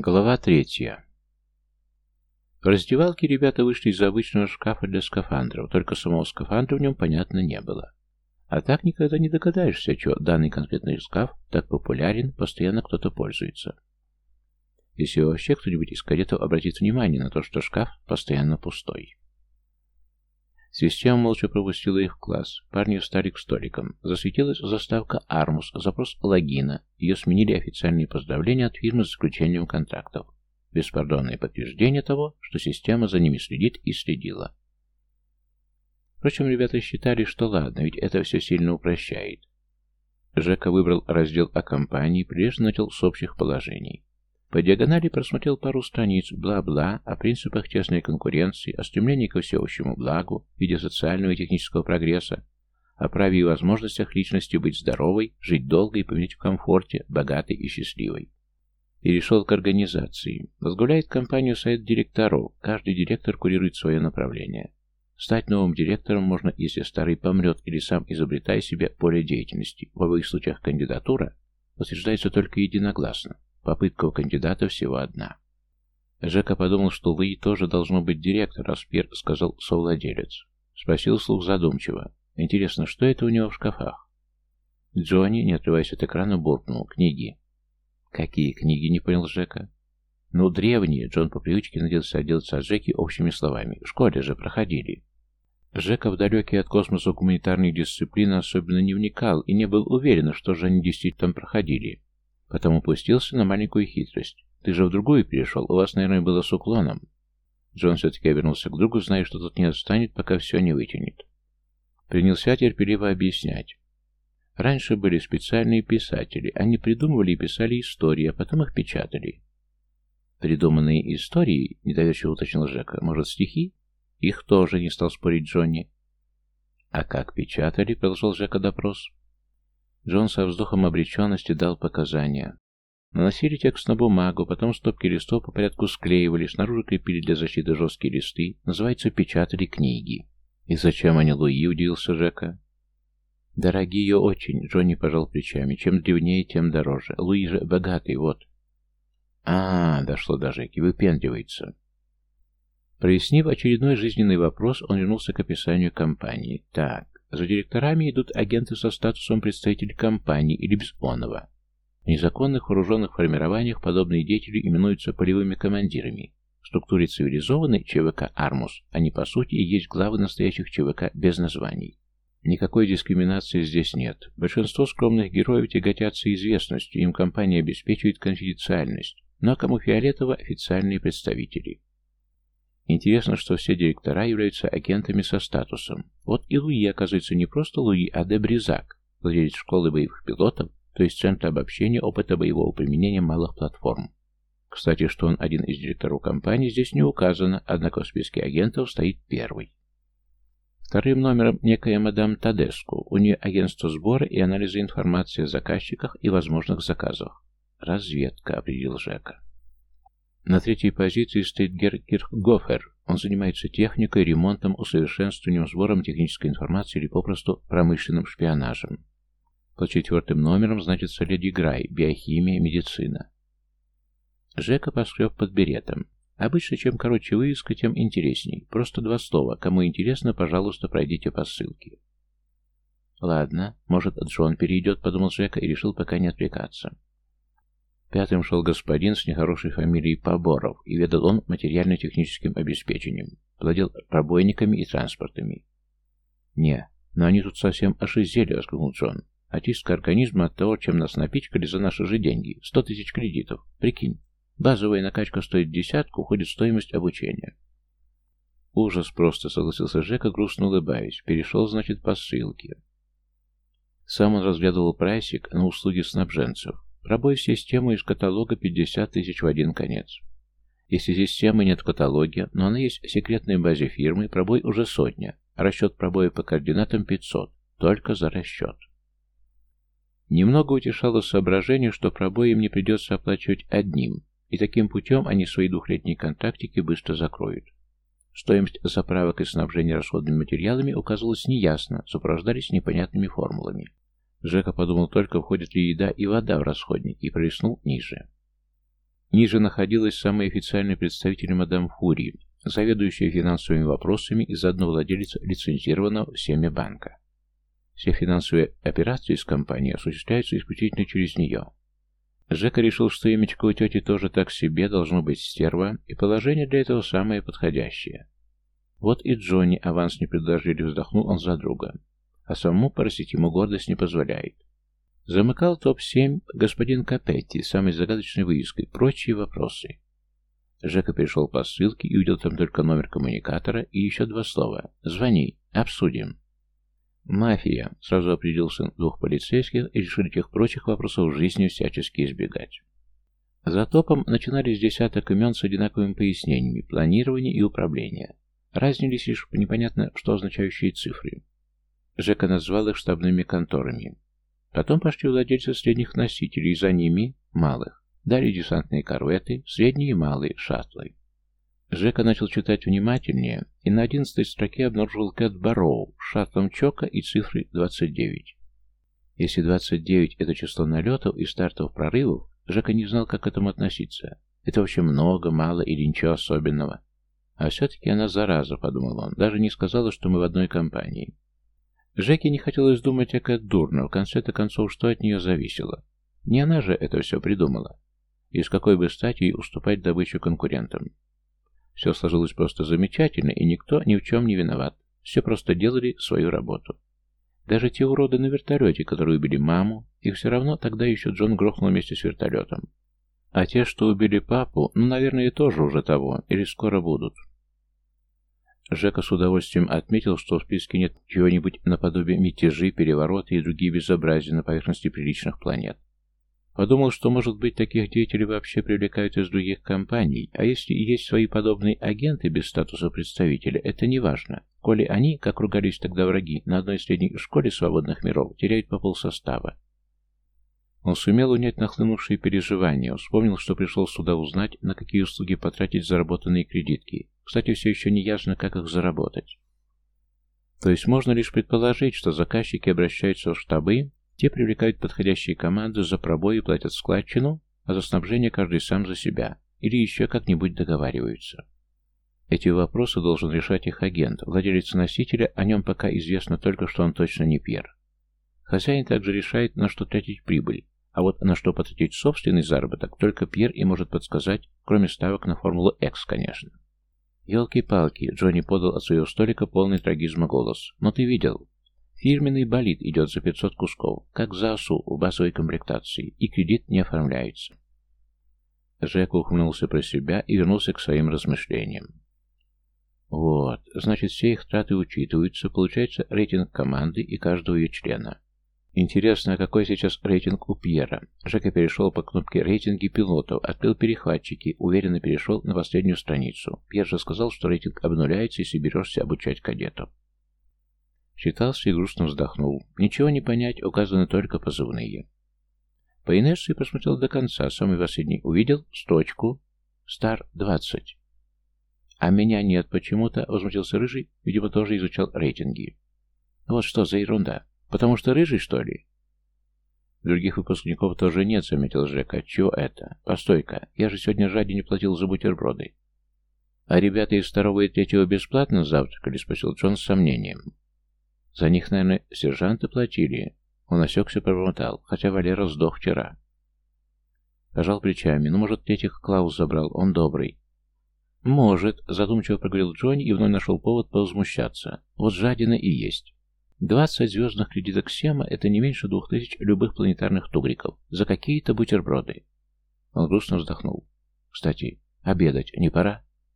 Глава третья. В раздевалке ребята вышли из обычного шкафа для скафандров, только самого скафандра в нем, понятно, не было. А так никогда не догадаешься, что данный конкретный шкаф так популярен, постоянно кто-то пользуется. Если вообще кто-нибудь из кадетов обратит внимание на то, что шкаф постоянно пустой. Система молча пропустила их в класс. Парни встали к столикам. Засветилась заставка «Армус», запрос логина. Ее сменили официальные поздравления от фирмы с заключением контрактов. Беспардонное подтверждение того, что система за ними следит и следила. Впрочем, ребята считали, что ладно, ведь это все сильно упрощает. Жека выбрал раздел о компании, прежде начал с общих положений. По диагонали просмотрел пару страниц бла-бла о принципах тесной конкуренции, о стремлении ко всеобщему благу в виде социального и технического прогресса, о праве и возможностях личности быть здоровой, жить долго и поменять в комфорте, богатой и счастливой. Перешел к организации. Возглавляет компанию совет директоров. Каждый директор курирует свое направление. Стать новым директором можно, если старый помрет или сам изобретая себе поле деятельности. В обоих случаях кандидатура утверждается только единогласно. Попытка у кандидата всего одна. Жека подумал, что Луи тоже должно быть директор, раз Пьер сказал совладелец. Спросил слух задумчиво. Интересно, что это у него в шкафах? Джонни, не отрываясь от экрана, буркнул. Книги. Какие книги, не понял Жека. Ну, древние. Джон по привычке надеялся отделаться от Жеки общими словами. В школе же проходили. Жека в далекие от космоса гуманитарные дисциплины особенно не вникал и не был уверен, что же они действительно проходили. Потом упустился на маленькую хитрость. «Ты же в другую перешел, у вас, наверное, было с уклоном». Джон все-таки обернулся к другу, зная, что тот не отстанет, пока все не вытянет. Принялся терпеливо объяснять. Раньше были специальные писатели. Они придумывали и писали истории, а потом их печатали. «Придуманные истории?» — недоверчиво уточнил Жека. «Может, стихи?» «Их тоже», — не стал спорить Джонни. «А как печатали?» — продолжал Жека допрос. Джон со вздохом обреченности дал показания. Наносили текст на бумагу, потом стопки листов по порядку склеивали, снаружи крепили для защиты жесткие листы, называется печатали книги. «И зачем они Луи?» — удивился Жека. «Дорогие очень», — Джонни пожал плечами. «Чем древнее, тем дороже. Луи же богатый, вот». «А, -а, -а дошло до Жеки, выпендривается». Прояснив очередной жизненный вопрос, он вернулся к описанию компании. «Так, за директорами идут агенты со статусом представителей компании или без оного. В незаконных вооруженных формированиях подобные деятели именуются полевыми командирами. В структуре цивилизованной ЧВК «Армус» они по сути и есть главы настоящих ЧВК без названий. Никакой дискриминации здесь нет. Большинство скромных героев тяготятся известностью, им компания обеспечивает конфиденциальность, но кому фиолетово официальные представители. Интересно, что все директора являются агентами со статусом. Вот и Луи оказывается не просто Луи, а Дебризак, владелец школы боевых пилотов, то есть Центра обобщения опыта боевого применения малых платформ. Кстати, что он один из директоров компании, здесь не указано, однако в списке агентов стоит первый. Вторым номером некая мадам Тадеску. У нее агентство сбора и анализа информации о заказчиках и возможных заказах. Разведка, определил Жека. На третьей позиции стоит Герр Кирхгофер. Он занимается техникой, ремонтом, усовершенствованием, сбором технической информации или попросту промышленным шпионажем. Под четвертым номером значится Леди Грай, биохимия, медицина. Жека поскреб под беретом. Обычно, чем короче вывеска, тем интересней. Просто два слова. Кому интересно, пожалуйста, пройдите по ссылке. Ладно, может, Джон перейдет, подумал Жека и решил пока не отвлекаться. Пятым шел господин с нехорошей фамилией Поборов, и ведал он материально-техническим обеспечением, владел пробойниками и транспортами. «Не, но они тут совсем ошизели», — воскликнул Джон. «Очистка организма от того, чем нас напичкали за наши же деньги. Сто тысяч кредитов. Прикинь, базовая накачка стоит десятку, уходит стоимость обучения». «Ужас просто», — согласился Жека, грустно улыбаясь. Перешел, значит, по ссылке. Сам он разглядывал прайсик на услуги снабженцев. Пробой в систему из каталога 50 тысяч в один конец. Если системы нет в каталоге, но она есть в секретной базе фирмы, пробой уже сотня, расчет пробоя по координатам 500, только за расчет. Немного утешало соображение, что пробой им не придется оплачивать одним, и таким путем они свои двухлетние контрактики быстро закроют. Стоимость заправок и снабжения расходными материалами указывалась неясно, сопровождались непонятными формулами. Жека подумал только, входит ли еда и вода в расходник, и пролистнул ниже. Ниже находилась самый официальный представитель мадам Фури, заведующая финансовыми вопросами и заодно владелец лицензированного всеми банка. Все финансовые операции с компанией осуществляются исключительно через нее. Жека решил, что имечко у тети тоже так себе, должно быть стерва, и положение для этого самое подходящее. Вот и Джонни аванс не предложили, вздохнул он за друга. А самому поросить ему гордость не позволяет. Замыкал топ-7 господин Капетти, самой загадочной вывеской, прочие вопросы. Жека перешел по ссылке и увидел там только номер коммуникатора и еще два слова. «Звони, обсудим». «Мафия», — сразу определил сын двух полицейских и решили тех прочих вопросов жизни всячески избегать. За топом начинались десяток имен с одинаковыми пояснениями планирования и управления. Разнились лишь непонятно, что означающие цифры. Жека назвал их штабными конторами. Потом пошли владельцы средних носителей, за ними – малых. Далее десантные корветы, средние и малые – шаттлы. Жека начал читать внимательнее и на одиннадцатой строке обнаружил Кэт Барроу шаттлом Чока и цифрой 29. Если 29 – это число налетов и стартов прорывов, Жека не знал, как к этому относиться. Это вообще много, мало или ничего особенного. А все-таки она зараза, подумал он, даже не сказала, что мы в одной компании. Жеке не хотелось думать о Кэт дурно, в конце-то концов, что от нее зависело. Не она же это все придумала. И с какой бы стати ей уступать добычу конкурентам. Все сложилось просто замечательно, и никто ни в чем не виноват. Все просто делали свою работу. Даже те уроды на вертолете, которые убили маму, их все равно тогда еще Джон грохнул вместе с вертолетом. А те, что убили папу, ну, наверное, тоже уже того, или скоро будут. Жека с удовольствием отметил, что в списке нет чего-нибудь наподобие мятежи, перевороты и другие безобразия на поверхности приличных планет. Подумал, что, может быть, таких деятелей вообще привлекают из других компаний, а если и есть свои подобные агенты без статуса представителя, это не важно. Коли они, как ругались тогда враги, на одной средней школе свободных миров теряют по полсостава. Он сумел унять нахлынувшие переживания, вспомнил, что пришел сюда узнать, на какие услуги потратить заработанные кредитки. Кстати, все еще не ясно, как их заработать. То есть можно лишь предположить, что заказчики обращаются в штабы, те привлекают подходящие команды, за пробои платят складчину, а за снабжение каждый сам за себя, или еще как-нибудь договариваются. Эти вопросы должен решать их агент, владелец носителя, о нем пока известно только, что он точно не Пьер. Хозяин также решает, на что тратить прибыль, а вот на что потратить собственный заработок только Пьер и может подсказать, кроме ставок на Формулу X, конечно. «Елки-палки!» — Джонни подал от своего столика полный трагизма голос. «Но ты видел, Фирменный болид идет за 500 кусков, как за осу в базовой комплектации, и кредит не оформляется. Жек ухмыльнулся про себя и вернулся к своим размышлениям. Вот, значит, все их траты учитываются, получается рейтинг команды и каждого ее члена. Интересно, какой сейчас рейтинг у Пьера? Жека перешел по кнопке «Рейтинги пилотов», открыл перехватчики, уверенно перешел на последнюю страницу. Пьер же сказал, что рейтинг обнуляется, если берешься обучать кадетов. Читался и грустно вздохнул. Ничего не понять, указаны только позывные. По инерции посмотрел до конца, самый последний увидел сточку «Стар-20». «А меня нет почему-то», — возмутился Рыжий, видимо, тоже изучал рейтинги. «Вот что за ерунда. Потому что Рыжий, что ли?» «Других выпускников тоже нет», — заметил Жека. «Чего это? Постой-ка, я же сегодня жади не платил за бутерброды». «А ребята из второго и третьего бесплатно завтракали?» — спросил Джон с сомнением. За них, наверное, сержанты платили. Он осекся, пробормотал, хотя Валера сдох вчера. Пожал плечами. Ну, может, этих Клаус забрал, он добрый. Может, задумчиво проговорил Джонни и вновь нашел повод повозмущаться. Вот жадина и есть. Двадцать звездных кредиток Сема — это не меньше двух тысяч любых планетарных тугриков за какие-то бутерброды. Он грустно вздохнул. Кстати, обедать не пора?